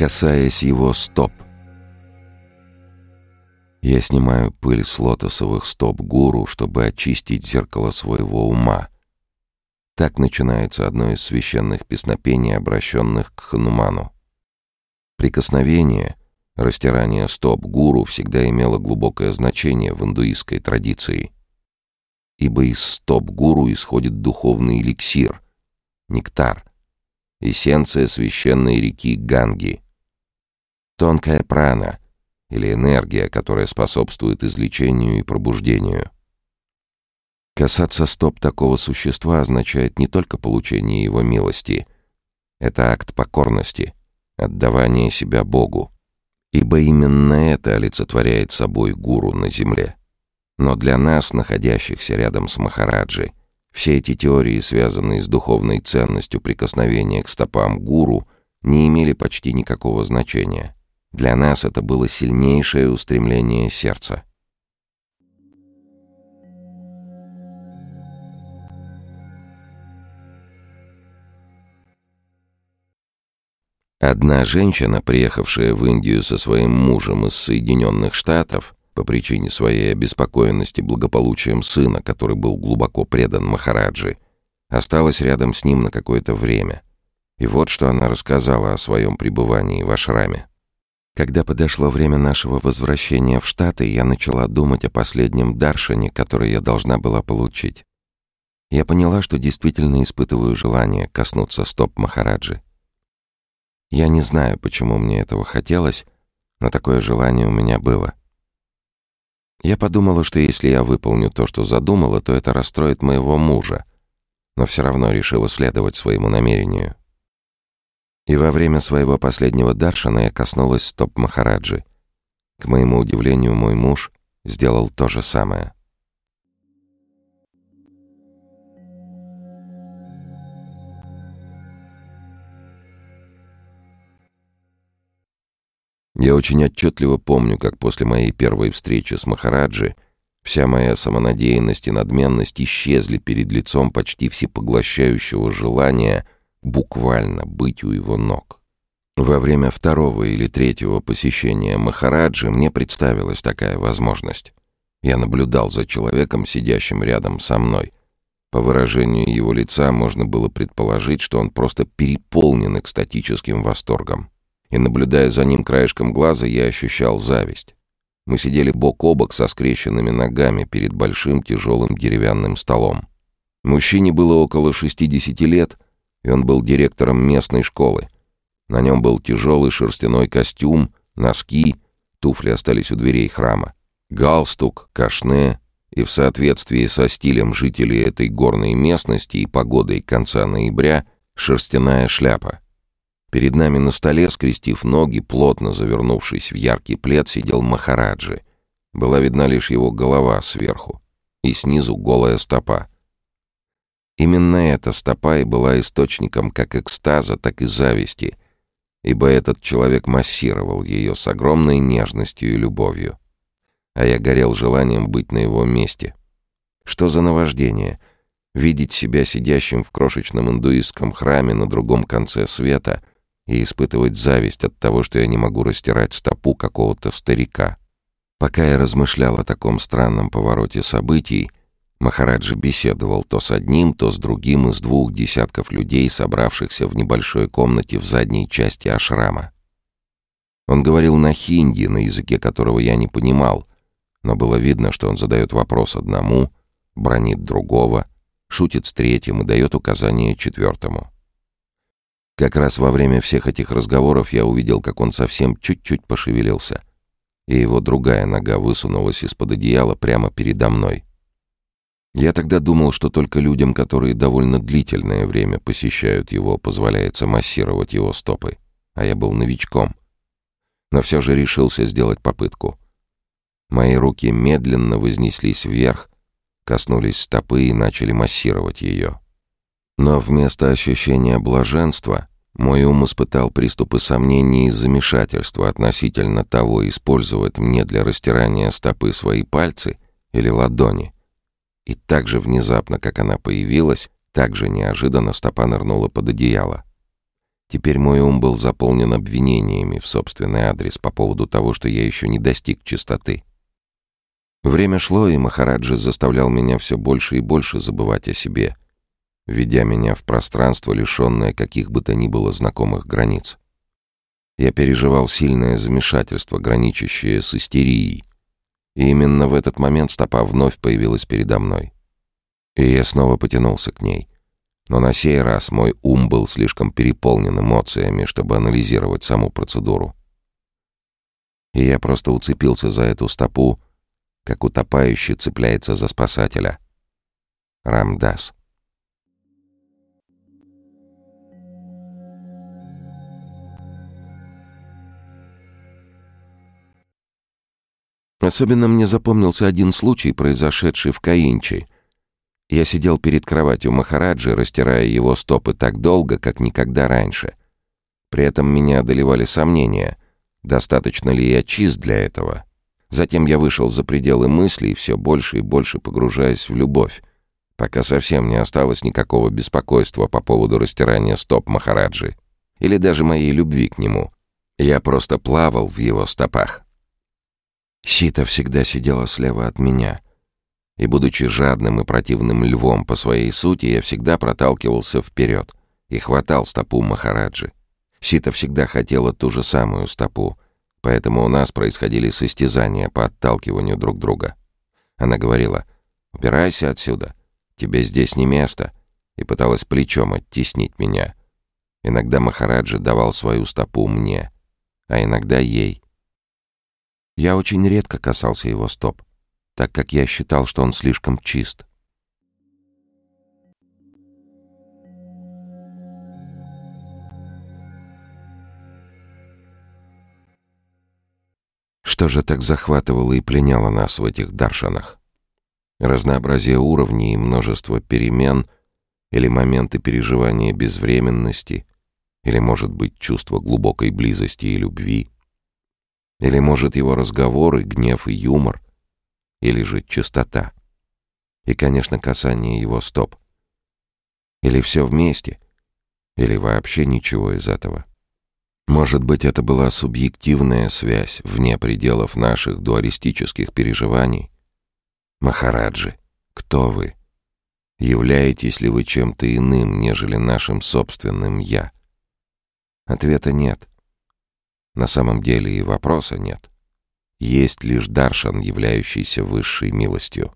касаясь его стоп. Я снимаю пыль с лотосовых стоп гуру, чтобы очистить зеркало своего ума. Так начинается одно из священных песнопений, обращенных к Хануману. Прикосновение, растирание стоп гуру всегда имело глубокое значение в индуистской традиции. Ибо из стоп гуру исходит духовный эликсир, нектар, эссенция священной реки Ганги. Тонкая прана или энергия, которая способствует излечению и пробуждению. Касаться стоп такого существа означает не только получение его милости. Это акт покорности, отдавание себя Богу. Ибо именно это олицетворяет собой гуру на земле. Но для нас, находящихся рядом с Махараджи, все эти теории, связанные с духовной ценностью прикосновения к стопам гуру, не имели почти никакого значения. Для нас это было сильнейшее устремление сердца. Одна женщина, приехавшая в Индию со своим мужем из Соединенных Штатов, по причине своей обеспокоенности благополучием сына, который был глубоко предан Махараджи, осталась рядом с ним на какое-то время. И вот что она рассказала о своем пребывании в ашраме. Когда подошло время нашего возвращения в Штаты, я начала думать о последнем даршине, который я должна была получить. Я поняла, что действительно испытываю желание коснуться стоп Махараджи. Я не знаю, почему мне этого хотелось, но такое желание у меня было. Я подумала, что если я выполню то, что задумала, то это расстроит моего мужа, но все равно решила следовать своему намерению. И во время своего последнего даршана я коснулась стоп Махараджи. К моему удивлению, мой муж сделал то же самое. Я очень отчетливо помню, как после моей первой встречи с Махараджи вся моя самонадеянность и надменность исчезли перед лицом почти всепоглощающего желания буквально быть у его ног. Во время второго или третьего посещения Махараджи мне представилась такая возможность. Я наблюдал за человеком, сидящим рядом со мной. По выражению его лица можно было предположить, что он просто переполнен экстатическим восторгом и, наблюдая за ним краешком глаза, я ощущал зависть. Мы сидели бок о бок со скрещенными ногами перед большим тяжелым деревянным столом. Мужчине было около 60 лет, и он был директором местной школы. На нем был тяжелый шерстяной костюм, носки, туфли остались у дверей храма, галстук, кашне, и в соответствии со стилем жителей этой горной местности и погодой конца ноября шерстяная шляпа. Перед нами на столе, скрестив ноги, плотно завернувшись в яркий плед, сидел Махараджи. Была видна лишь его голова сверху, и снизу голая стопа. Именно эта стопа и была источником как экстаза, так и зависти, ибо этот человек массировал ее с огромной нежностью и любовью. А я горел желанием быть на его месте. Что за наваждение? Видеть себя сидящим в крошечном индуистском храме на другом конце света — и испытывать зависть от того, что я не могу растирать стопу какого-то старика. Пока я размышлял о таком странном повороте событий, Махараджи беседовал то с одним, то с другим из двух десятков людей, собравшихся в небольшой комнате в задней части ашрама. Он говорил на хинди, на языке которого я не понимал, но было видно, что он задает вопрос одному, бронит другого, шутит с третьим и дает указания четвертому. Как раз во время всех этих разговоров я увидел, как он совсем чуть-чуть пошевелился, и его другая нога высунулась из-под одеяла прямо передо мной. Я тогда думал, что только людям, которые довольно длительное время посещают его, позволяется массировать его стопы, а я был новичком. Но все же решился сделать попытку. Мои руки медленно вознеслись вверх, коснулись стопы и начали массировать ее. Но вместо ощущения блаженства мой ум испытал приступы сомнений и замешательства относительно того, использовать мне для растирания стопы свои пальцы или ладони. И так же внезапно, как она появилась, так же неожиданно стопа нырнула под одеяло. Теперь мой ум был заполнен обвинениями в собственный адрес по поводу того, что я еще не достиг чистоты. Время шло, и Махараджи заставлял меня все больше и больше забывать о себе, ведя меня в пространство, лишенное каких бы то ни было знакомых границ. Я переживал сильное замешательство, граничащее с истерией, и именно в этот момент стопа вновь появилась передо мной. И я снова потянулся к ней. Но на сей раз мой ум был слишком переполнен эмоциями, чтобы анализировать саму процедуру. И я просто уцепился за эту стопу, как утопающий цепляется за спасателя. Рамдас. Особенно мне запомнился один случай, произошедший в Каинчи. Я сидел перед кроватью Махараджи, растирая его стопы так долго, как никогда раньше. При этом меня одолевали сомнения, достаточно ли я чист для этого. Затем я вышел за пределы мыслей, все больше и больше погружаясь в любовь, пока совсем не осталось никакого беспокойства по поводу растирания стоп Махараджи или даже моей любви к нему. Я просто плавал в его стопах. Сита всегда сидела слева от меня. И, будучи жадным и противным львом по своей сути, я всегда проталкивался вперед и хватал стопу Махараджи. Сита всегда хотела ту же самую стопу, поэтому у нас происходили состязания по отталкиванию друг друга. Она говорила «Убирайся отсюда, тебе здесь не место», и пыталась плечом оттеснить меня. Иногда Махараджи давал свою стопу мне, а иногда ей — я очень редко касался его стоп, так как я считал, что он слишком чист. Что же так захватывало и пленяло нас в этих даршанах? Разнообразие уровней и множество перемен или моменты переживания безвременности, или, может быть, чувство глубокой близости и любви — или, может, его разговоры, гнев и юмор? Или же чистота? И, конечно, касание его стоп. Или все вместе? Или вообще ничего из этого? Может быть, это была субъективная связь вне пределов наших дуалистических переживаний? Махараджи, кто вы? Являетесь ли вы чем-то иным, нежели нашим собственным «я»? Ответа нет. На самом деле и вопроса нет. Есть лишь Даршан, являющийся высшей милостью.